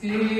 See.